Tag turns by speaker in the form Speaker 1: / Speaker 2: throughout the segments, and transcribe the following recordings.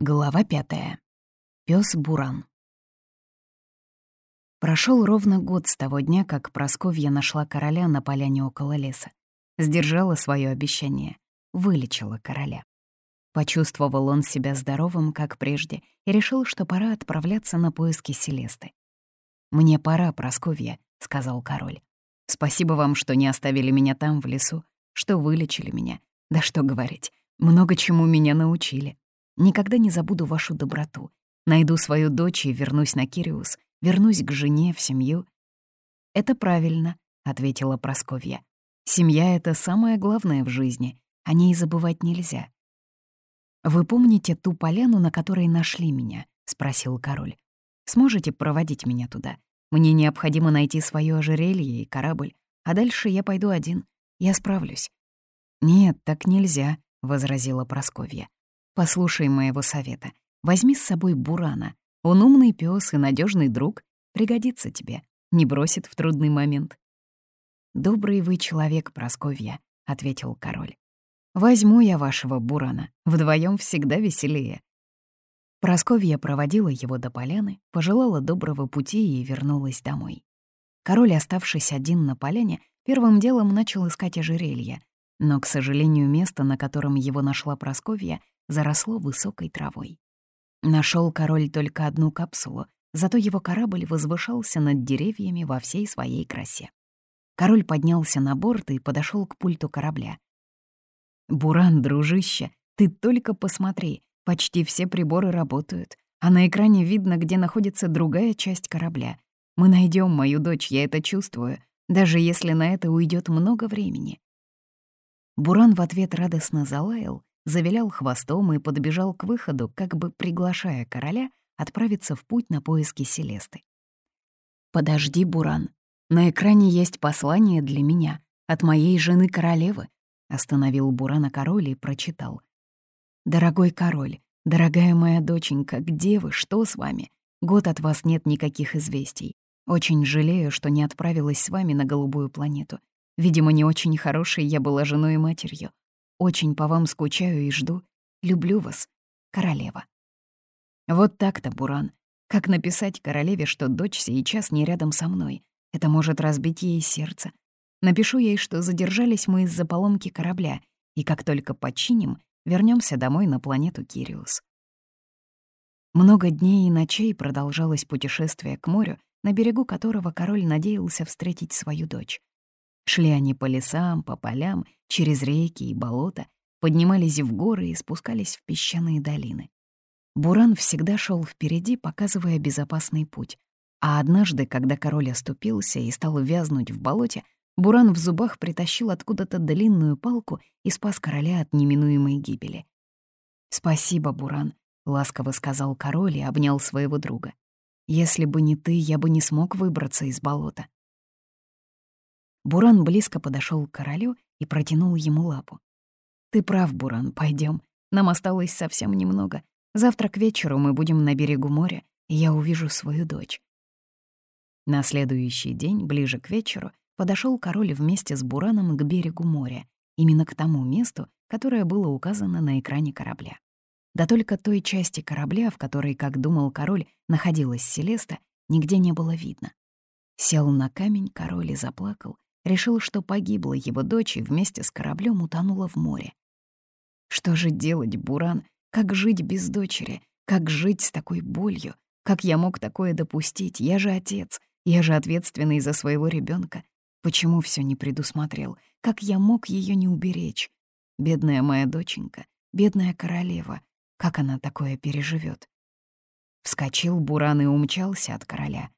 Speaker 1: Глава пятая. Пёс Буран. Прошел ровно год с того дня, как Просковья нашла короля на поляне около леса. Сдержала свое обещание, вылечила короля. Почувствовал он себя здоровым, как прежде, и решил, что пора отправляться на поиски Селесты. «Мне пора, Просковья», — сказал король. «Спасибо вам, что не оставили меня там, в лесу, что вылечили меня. Да что говорить, много чему меня научили. Никогда не забуду вашу доброту. Найду свою дочь и вернусь на Кириус, вернусь к жене, в семью. «Это правильно», — ответила Просковья. «Семья — это самое главное в жизни, о ней забывать нельзя». «Вы помните ту поляну, на которой нашли меня?» — спросил король. «Сможете проводить меня туда? Мне необходимо найти свое ожерелье и корабль, а дальше я пойду один. Я справлюсь». «Нет, так нельзя», — возразила Просковья. Послушай моего совета. Возьми с собой Бурана. Он умный пес и надежный друг. Пригодится тебе. Не бросит в трудный момент. «Добрый вы человек, Просковья», — ответил король. «Возьму я вашего Бурана. Вдвоем всегда веселее». Просковья проводила его до поляны, пожелала доброго пути и вернулась домой. Король, оставшись один на поляне, первым делом начал искать ожерелье, но, к сожалению, место, на котором его нашла Просковья, заросло высокой травой. Нашел король только одну капсулу, зато его корабль возвышался над деревьями во всей своей красе. Король поднялся на борт и подошел к пульту корабля. «Буран, дружище, ты только посмотри, почти все приборы работают, а на экране видно, где находится другая часть корабля. Мы найдем мою дочь, я это чувствую, даже если на это уйдет много времени». Буран в ответ радостно залаял, завилял хвостом и подбежал к выходу, как бы приглашая короля отправиться в путь на поиски Селесты. «Подожди, Буран, на экране есть послание для меня от моей жены королевы», остановил Бурана король и прочитал. «Дорогой король, дорогая моя доченька, где вы, что с вами? Год от вас нет никаких известий. Очень жалею, что не отправилась с вами на голубую планету. Видимо, не очень хорошей я была женой и матерью. Очень по вам скучаю и жду. Люблю вас, королева. Вот так-то, Буран. Как написать королеве, что дочь сейчас не рядом со мной? Это может разбить ей сердце. Напишу ей, что задержались мы из-за поломки корабля, и как только починим, вернемся домой на планету Кириус. Много дней и ночей продолжалось путешествие к морю, на берегу которого король надеялся встретить свою дочь. Шли они по лесам, по полям, через реки и болота, поднимались в горы и спускались в песчаные долины. Буран всегда шел впереди, показывая безопасный путь. А однажды, когда король оступился и стал вязнуть в болоте, Буран в зубах притащил откуда-то длинную палку и спас короля от неминуемой гибели. «Спасибо, Буран», — ласково сказал король и обнял своего друга. «Если бы не ты, я бы не смог выбраться из болота». Буран близко подошел к королю и протянул ему лапу. «Ты прав, Буран, пойдем. Нам осталось совсем немного. Завтра к вечеру мы будем на берегу моря, и я увижу свою дочь». На следующий день, ближе к вечеру, подошел король вместе с Бураном к берегу моря, именно к тому месту, которое было указано на экране корабля. Да только той части корабля, в которой, как думал король, находилась Селеста, нигде не было видно. Сел на камень король и заплакал, решил, что погибла его дочь и вместе с кораблем утонула в море. Что же делать, Буран? Как жить без дочери? Как жить с такой болью? Как я мог такое допустить? Я же отец, я же ответственный за своего ребенка. Почему все не предусмотрел? Как я мог ее не уберечь? Бедная моя доченька, бедная королева, как она такое переживет? Вскочил Буран и умчался от короля.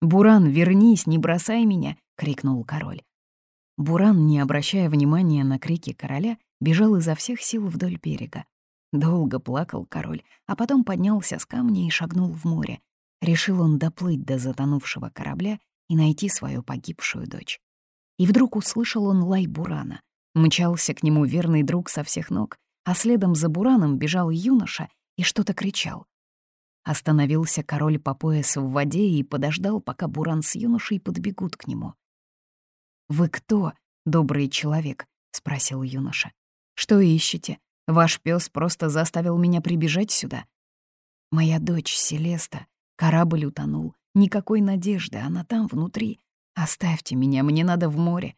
Speaker 1: «Буран, вернись, не бросай меня!» — крикнул король. Буран, не обращая внимания на крики короля, бежал изо всех сил вдоль берега. Долго плакал король, а потом поднялся с камня и шагнул в море. Решил он доплыть до затонувшего корабля и найти свою погибшую дочь. И вдруг услышал он лай Бурана. Мчался к нему верный друг со всех ног, а следом за Бураном бежал юноша и что-то кричал. Остановился король по пояс в воде и подождал, пока Буран с юношей подбегут к нему. «Вы кто, добрый человек?» — спросил юноша. «Что ищете? Ваш пес просто заставил меня прибежать сюда. Моя дочь Селеста, корабль утонул, никакой надежды, она там, внутри. Оставьте меня, мне надо в море.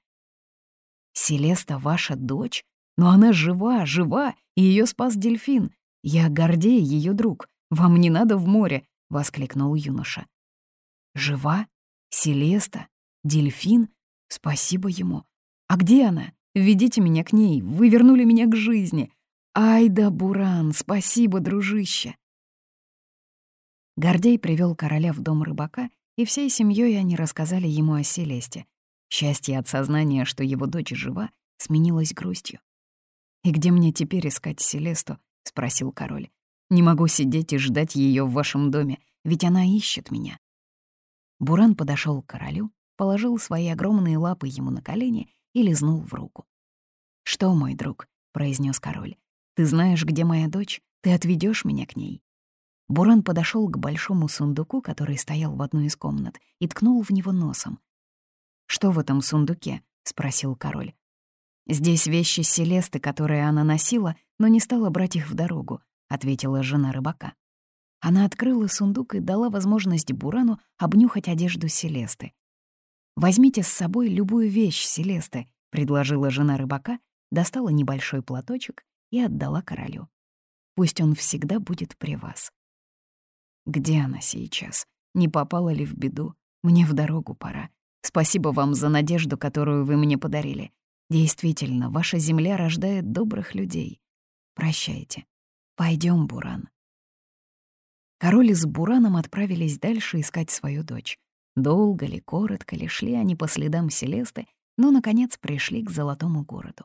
Speaker 1: Селеста ваша дочь? Но она жива, жива, и ее спас дельфин. Я Гордей, ее друг. Вам не надо в море, воскликнул юноша. Жива? Селеста? Дельфин? Спасибо ему. А где она? Ведите меня к ней, вы вернули меня к жизни. Ай да, Буран, спасибо, дружище. Гордей привел короля в дом рыбака, и всей семьей они рассказали ему о Селесте. Счастье от сознания, что его дочь жива, сменилось грустью. «И где мне теперь искать Селесту?» — спросил король. «Не могу сидеть и ждать ее в вашем доме, ведь она ищет меня». Буран подошел к королю, положил свои огромные лапы ему на колени и лизнул в руку. «Что, мой друг?» — произнес король. «Ты знаешь, где моя дочь? Ты отведешь меня к ней?» Буран подошел к большому сундуку, который стоял в одной из комнат, и ткнул в него носом. «Что в этом сундуке?» — спросил король. «Здесь вещи Селесты, которые она носила, но не стала брать их в дорогу», — ответила жена рыбака. Она открыла сундук и дала возможность Бурану обнюхать одежду Селесты. «Возьмите с собой любую вещь Селесты», — предложила жена рыбака, достала небольшой платочек и отдала королю. «Пусть он всегда будет при вас». Где она сейчас? Не попала ли в беду? Мне в дорогу пора. Спасибо вам за надежду, которую вы мне подарили. Действительно, ваша земля рождает добрых людей. Прощайте. Пойдем, Буран. Король с Бураном отправились дальше искать свою дочь. Долго ли, коротко ли шли они по следам Селесты, но, наконец, пришли к Золотому городу.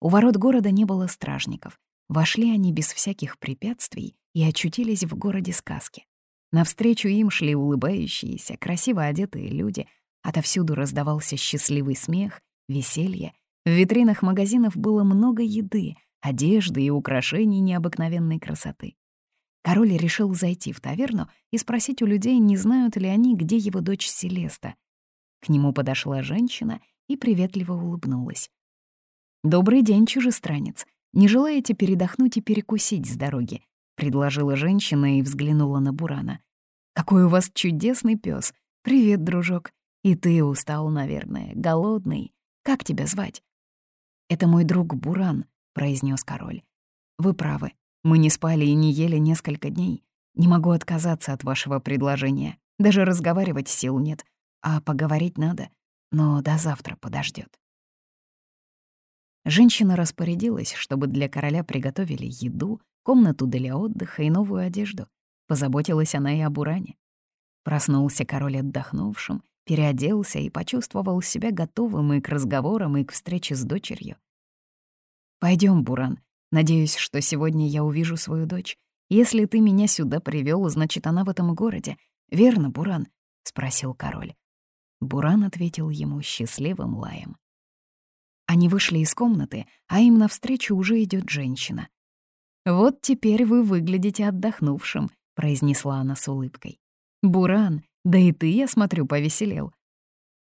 Speaker 1: У ворот города не было стражников. Вошли они без всяких препятствий и очутились в городе сказки. Навстречу им шли улыбающиеся, красиво одетые люди, отовсюду раздавался счастливый смех, веселье. В витринах магазинов было много еды, одежды и украшений необыкновенной красоты. Король решил зайти в таверну и спросить у людей, не знают ли они, где его дочь Селеста. К нему подошла женщина и приветливо улыбнулась. «Добрый день, чужестранец. Не желаете передохнуть и перекусить с дороги?» — предложила женщина и взглянула на Бурана. «Какой у вас чудесный пес! Привет, дружок! И ты устал, наверное, голодный. Как тебя звать?» «Это мой друг Буран», — произнес король. «Вы правы. Мы не спали и не ели несколько дней. Не могу отказаться от вашего предложения. Даже разговаривать сил нет. А поговорить надо. Но до завтра подождет. Женщина распорядилась, чтобы для короля приготовили еду, комнату для отдыха и новую одежду. Позаботилась она и об Уране. Проснулся король отдохнувшим, переоделся и почувствовал себя готовым и к разговорам, и к встрече с дочерью. Пойдем, Буран. Надеюсь, что сегодня я увижу свою дочь. Если ты меня сюда привел, значит, она в этом городе. Верно, Буран?» — спросил король. Буран ответил ему счастливым лаем. Они вышли из комнаты, а им навстречу уже идет женщина. «Вот теперь вы выглядите отдохнувшим», — произнесла она с улыбкой. «Буран, да и ты, я смотрю, повеселел».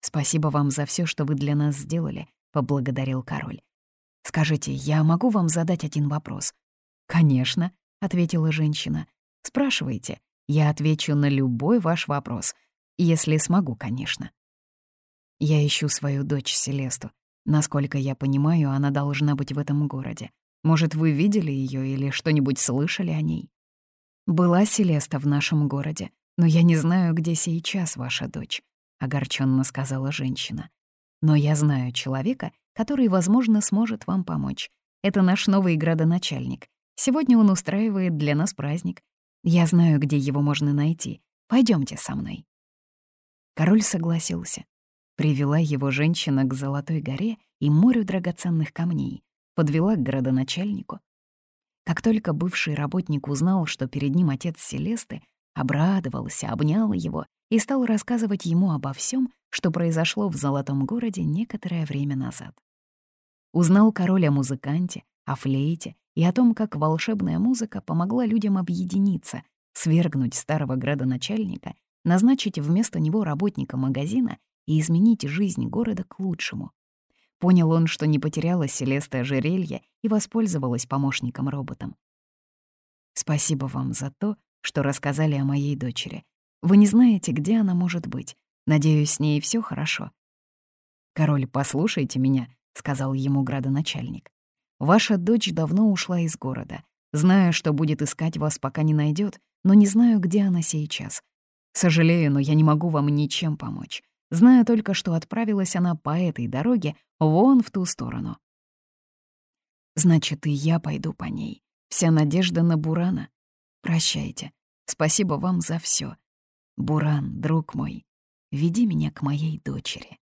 Speaker 1: «Спасибо вам за все, что вы для нас сделали», — поблагодарил король. «Скажите, я могу вам задать один вопрос?» «Конечно», — ответила женщина. «Спрашивайте, я отвечу на любой ваш вопрос, если смогу, конечно». «Я ищу свою дочь Селесту. Насколько я понимаю, она должна быть в этом городе. Может, вы видели ее или что-нибудь слышали о ней? Была Селеста в нашем городе, но я не знаю, где сейчас ваша дочь, огорченно сказала женщина. Но я знаю человека, который, возможно, сможет вам помочь. Это наш новый градоначальник. Сегодня он устраивает для нас праздник. Я знаю, где его можно найти. Пойдемте со мной. Король согласился. Привела его женщина к Золотой горе и морю драгоценных камней подвела к градоначальнику. Как только бывший работник узнал, что перед ним отец Селесты, обрадовался, обнял его и стал рассказывать ему обо всем, что произошло в Золотом городе некоторое время назад. Узнал король о музыканте, о флейте и о том, как волшебная музыка помогла людям объединиться, свергнуть старого градоначальника, назначить вместо него работника магазина и изменить жизнь города к лучшему. Понял он, что не потеряла Селеста ожерелье и воспользовалась помощником-роботом. «Спасибо вам за то, что рассказали о моей дочери. Вы не знаете, где она может быть. Надеюсь, с ней все хорошо». «Король, послушайте меня», — сказал ему градоначальник. «Ваша дочь давно ушла из города. Знаю, что будет искать вас, пока не найдет, но не знаю, где она сейчас. Сожалею, но я не могу вам ничем помочь. Знаю только, что отправилась она по этой дороге вон в ту сторону. Значит, и я пойду по ней. Вся надежда на Бурана. Прощайте. Спасибо вам за все. Буран, друг мой, веди меня к моей дочери.